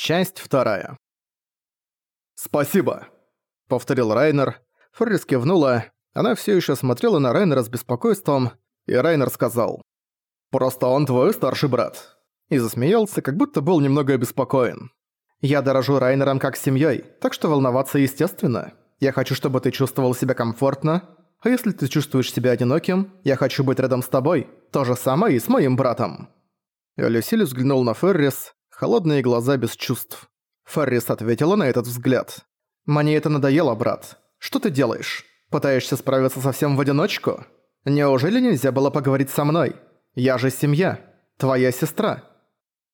Часть вторая. «Спасибо», — повторил Райнер. Феррис кивнула. Она все еще смотрела на Райнера с беспокойством, и Райнер сказал. «Просто он твой старший брат». И засмеялся, как будто был немного обеспокоен. «Я дорожу Райнером как семьей, так что волноваться естественно. Я хочу, чтобы ты чувствовал себя комфортно, а если ты чувствуешь себя одиноким, я хочу быть рядом с тобой. То же самое и с моим братом». Люсиль взглянул на Феррис, холодные глаза без чувств. Феррис ответила на этот взгляд. «Мне это надоело, брат. Что ты делаешь? Пытаешься справиться совсем в одиночку? Неужели нельзя было поговорить со мной? Я же семья. Твоя сестра».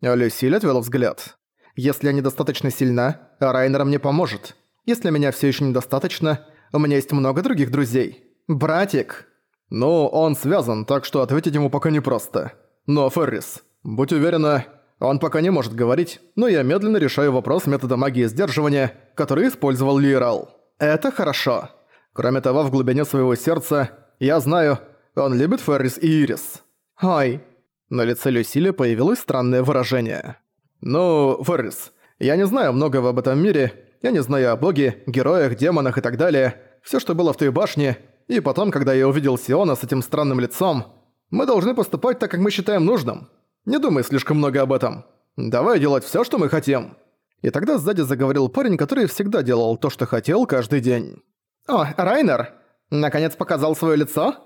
Люсиль отвела взгляд. «Если я недостаточно сильна, Райнер мне поможет. Если меня все еще недостаточно, у меня есть много других друзей. Братик!» «Ну, он связан, так что ответить ему пока непросто. Но, Феррис, будь уверена, он пока не может говорить, но я медленно решаю вопрос метода магии сдерживания, который использовал Лиерал. Это хорошо. Кроме того, в глубине своего сердца, я знаю, он любит Феррис и Ирис. Ой. На лице Люсили появилось странное выражение. «Ну, Феррис, я не знаю многого об этом мире, я не знаю о боге, героях, демонах и так далее, все, что было в той башне, и потом, когда я увидел Сиона с этим странным лицом, мы должны поступать так, как мы считаем нужным. Не думай слишком много об этом. Давай делать всё, что мы хотим». И тогда сзади заговорил парень, который всегда делал то, что хотел каждый день. «О, Райнер! Наконец показал своё лицо?»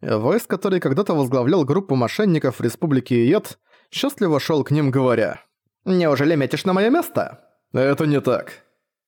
Войс, который когда-то возглавлял группу мошенников в Республике Иет, счастливо шёл к ним, говоря. «Неужели метишь на моё место?» «Это не так».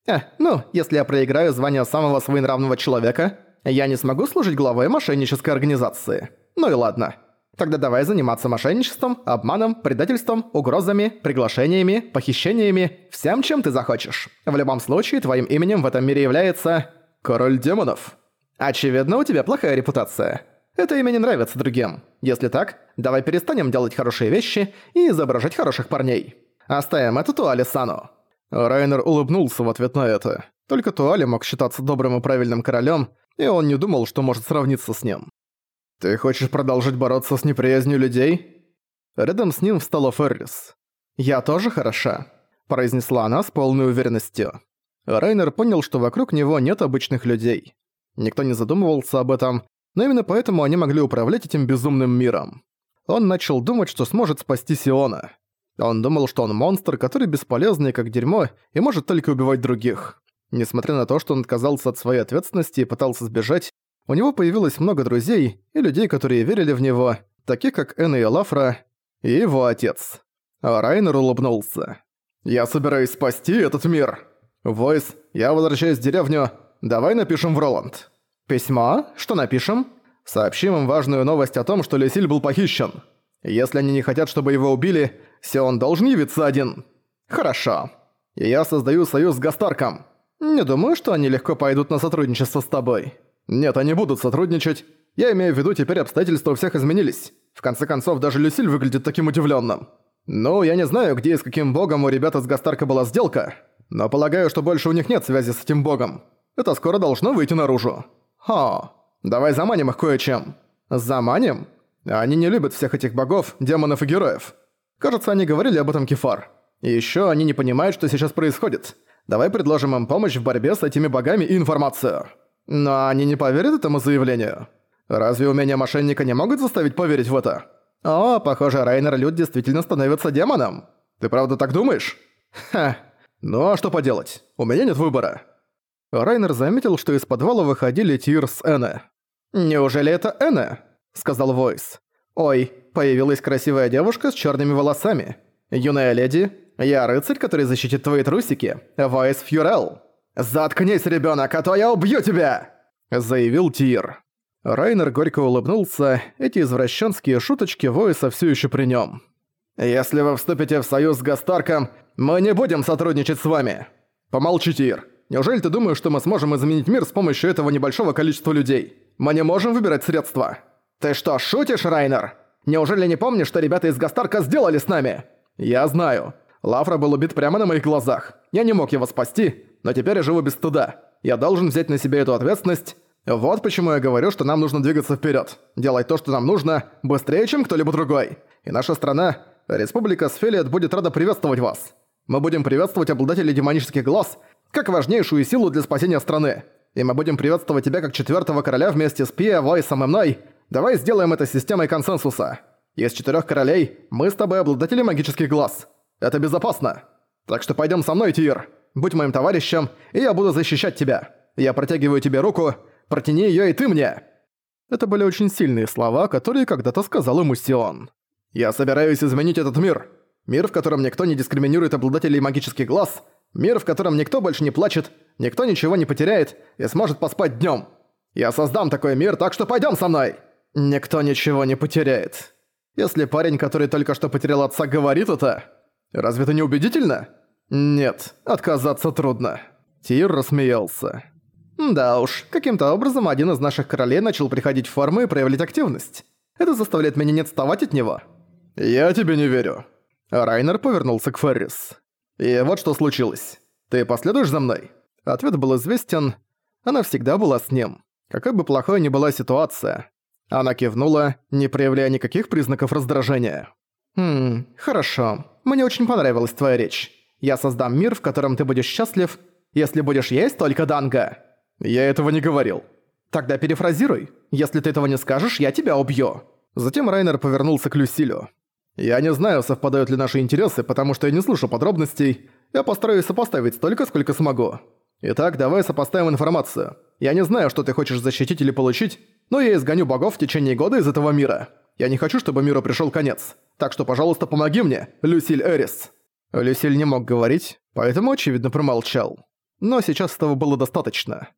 «Э, ну, если я проиграю звание самого своенравного человека, я не смогу служить главой мошеннической организации. Ну и ладно. Тогда давай заниматься мошенничеством, обманом, предательством, угрозами, приглашениями, похищениями, всем, чем ты захочешь. В любом случае, твоим именем в этом мире является... Король демонов. Очевидно, у тебя плохая репутация. Это имя не нравится другим. Если так, давай перестанем делать хорошие вещи и изображать хороших парней. Оставим это Туале Сану». Райнер улыбнулся в ответ на это. Только Туале мог считаться добрым и правильным королем, и он не думал, что может сравниться с ним. «Ты хочешь продолжить бороться с неприязнью людей?» Рядом с ним встала Феррис. «Я тоже хороша», – произнесла она с полной уверенностью. Райнер понял, что вокруг него нет обычных людей. Никто не задумывался об этом, но именно поэтому они могли управлять этим безумным миром. Он начал думать, что сможет спасти Сиона. Он думал, что он монстр, который бесполезный как дерьмо и может только убивать других. Несмотря на то, что он отказался от своей ответственности и пытался сбежать, у него появилось много друзей и людей, которые верили в него, таких как Энн и Лафра, и его отец. А Райнер улыбнулся. «Я собираюсь спасти этот мир. Войс, я возвращаюсь в деревню. Давай напишем в Роланд». «Письмо? Что напишем?» «Сообщим им важную новость о том, что Лесиль был похищен. Если они не хотят, чтобы его убили, Сион должен явиться один». «Хорошо. Я создаю союз с Гастарком. Не думаю, что они легко пойдут на сотрудничество с тобой». «Нет, они будут сотрудничать. Я имею в виду, теперь обстоятельства у всех изменились. В конце концов, даже Люсиль выглядит таким удивленным. Ну, я не знаю, где и с каким богом у ребят из Гастарка была сделка, но полагаю, что больше у них нет связи с этим богом. Это скоро должно выйти наружу. Хо, давай заманим их кое-чем. Заманим? Они не любят всех этих богов, демонов и героев. Кажется, они говорили об этом Кефар. И ещё они не понимают, что сейчас происходит. Давай предложим им помощь в борьбе с этими богами и информацию. Но они не поверят этому заявлению. Разве умения мошенника не могут заставить поверить в это? О, похоже, Райнер Люд действительно становится демоном. Ты правда так думаешь? Ха. Ну а что поделать? У меня нет выбора. Райнер заметил, что из подвала выходили Тир с Эне. «Неужели это Эне?» – сказал Войс. «Ой, появилась красивая девушка с черными волосами. Юная леди, я рыцарь, который защитит твои трусики. Войс Фьюрел». «Заткнись, ребёнок, а то я убью тебя!» – заявил Тир. Райнер горько улыбнулся, эти извращенские шуточки Войса всё ещё при нём. «Если вы вступите в союз с Гастарком, мы не будем сотрудничать с вами!» «Помолчи, Тир. Неужели ты думаешь, что мы сможем изменить мир с помощью этого небольшого количества людей? Мы не можем выбирать средства!» «Ты что, шутишь, Райнер? Неужели не помнишь, что ребята из Гастарка сделали с нами?» «Я знаю. Лафра был убит прямо на моих глазах. Я не мог его спасти, но теперь я живу без стыда. Я должен взять на себя эту ответственность. Вот почему я говорю, что нам нужно двигаться вперед, Делать то, что нам нужно, быстрее, чем кто-либо другой. И наша страна, Республика Сфелиет, будет рада приветствовать вас. Мы будем приветствовать обладателей демонических глаз как важнейшую силу для спасения страны. И мы будем приветствовать тебя как четвертого короля вместе с Пиа, Войсом и мной. Давай сделаем это системой консенсуса. Из четырех королей мы с тобой обладатели магических глаз. Это безопасно. Так что пойдем со мной, Тир. Будь моим товарищем, и я буду защищать тебя. Я протягиваю тебе руку, протяни ее и ты мне». Это были очень сильные слова, которые когда-то сказал ему Сион. «Я собираюсь изменить этот мир. Мир, в котором никто не дискриминирует обладателей магических глаз. Мир, в котором никто больше не плачет, никто ничего не потеряет и сможет поспать днем. Я создам такой мир, так что пойдем со мной!» «Никто ничего не потеряет. Если парень, который только что потерял отца, говорит это, разве это не убедительно?» «Нет, отказаться трудно». Тир рассмеялся. «Да уж, каким-то образом один из наших королей начал приходить в форму и проявлять активность. Это заставляет меня не отставать от него». «Я тебе не верю». Райнер повернулся к Феррис. «И вот что случилось. Ты последуешь за мной?» Ответ был известен. Она всегда была с ним. Какой бы плохой ни была ситуация. Она кивнула, не проявляя никаких признаков раздражения. «Хм, хорошо. Мне очень понравилась твоя речь. Я создам мир, в котором ты будешь счастлив, если будешь есть только данга». «Я этого не говорил». «Тогда перефразируй. Если ты этого не скажешь, я тебя убью». Затем Райнер повернулся к Люсилю. «Я не знаю, совпадают ли наши интересы, потому что я не слышу подробностей. Я постараюсь сопоставить столько, сколько смогу. Итак, давай сопоставим информацию. Я не знаю, что ты хочешь защитить или получить, но я изгоню богов в течение года из этого мира. Я не хочу, чтобы миру пришел конец. Так что, пожалуйста, помоги мне, Люсиль Эрис». Люсиль не мог говорить, поэтому, очевидно, промолчал. Но сейчас этого было достаточно.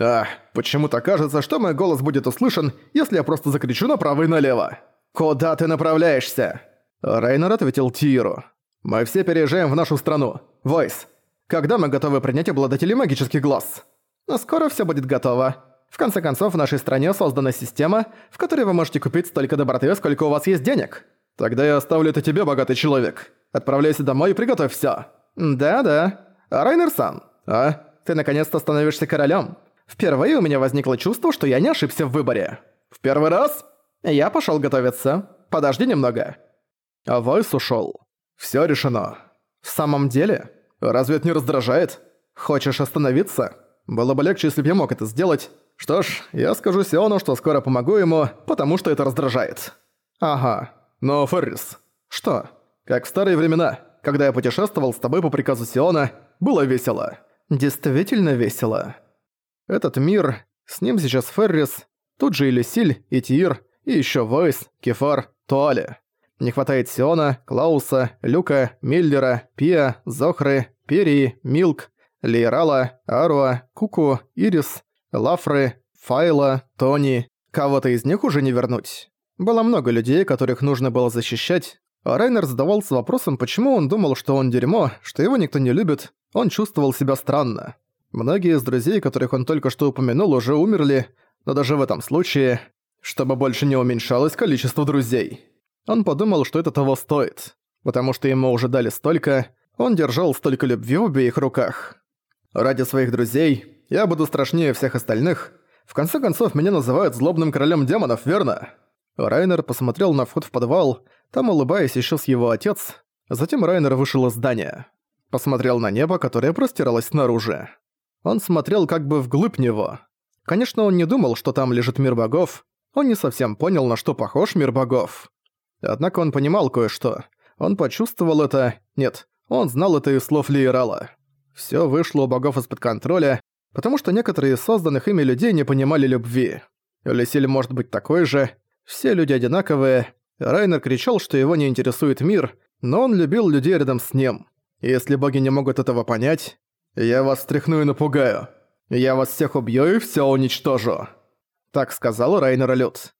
«Ах, почему-то кажется, что мой голос будет услышан, если я просто закричу направо и налево. Куда ты направляешься?» Рейнер ответил Тиру. «Мы все переезжаем в нашу страну. Войс, когда мы готовы принять обладателей магических глаз?» «Но скоро все будет готово. В конце концов, в нашей стране создана система, в которой вы можете купить столько доброты, сколько у вас есть денег. Тогда я оставлю это тебе, богатый человек. Отправляйся домой и приготовь всё». «Да-да. Райнер-сан, а? Ты наконец-то становишься королем. Впервые у меня возникло чувство, что я не ошибся в выборе. В первый раз? Я пошёл готовиться. Подожди немного». А Войс ушёл. «Всё решено». «В самом деле? Разве это не раздражает? Хочешь остановиться? Было бы легче, если бы я мог это сделать. Что ж, я скажу Сиону, что скоро помогу ему, потому что это раздражает». «Ага. Но, Феррис...» «Что?» Как в старые времена, когда я путешествовал с тобой по приказу Сиона, было весело. Действительно весело. Этот мир, с ним сейчас Феррис, тут же и Люсиль, и Тир, и ещё Войс, Кефар, Туале. Не хватает Сиона, Клауса, Люка, Миллера, Пиа, Зохры, Перии, Милк, Лейрала, Аруа, Куку, Ирис, Лафры, Файла, Тони. Кого-то из них уже не вернуть. Было много людей, которых нужно было защищать, а Райнер задавался вопросом, почему он думал, что он дерьмо, что его никто не любит, он чувствовал себя странно. Многие из друзей, которых он только что упомянул, уже умерли, но даже в этом случае, чтобы больше не уменьшалось количество друзей. Он подумал, что это того стоит, потому что ему уже дали столько, он держал столько любви в обеих руках. Ради своих друзей я буду страшнее всех остальных. В конце концов, меня называют злобным королем демонов, верно? Райнер посмотрел на вход в подвал, там, улыбаясь, исчез его отец. Затем Райнер вышел из здания. Посмотрел на небо, которое простиралось снаружи. Он смотрел как бы вглубь него. Конечно, он не думал, что там лежит мир богов. Он не совсем понял, на что похож мир богов. Однако он понимал кое-что. Он почувствовал это... Нет, он знал это из слов Лиерала. Всё вышло у богов из-под контроля, потому что некоторые из созданных ими людей не понимали любви. Люсиль может быть такой же. Все люди одинаковые, Райнер кричал, что его не интересует мир, но он любил людей рядом с ним. Если боги не могут этого понять, я вас встряхну и напугаю. Я вас всех убью и всё уничтожу. Так сказал Райнер Люд.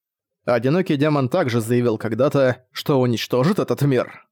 Одинокий демон также заявил когда-то, что уничтожит этот мир.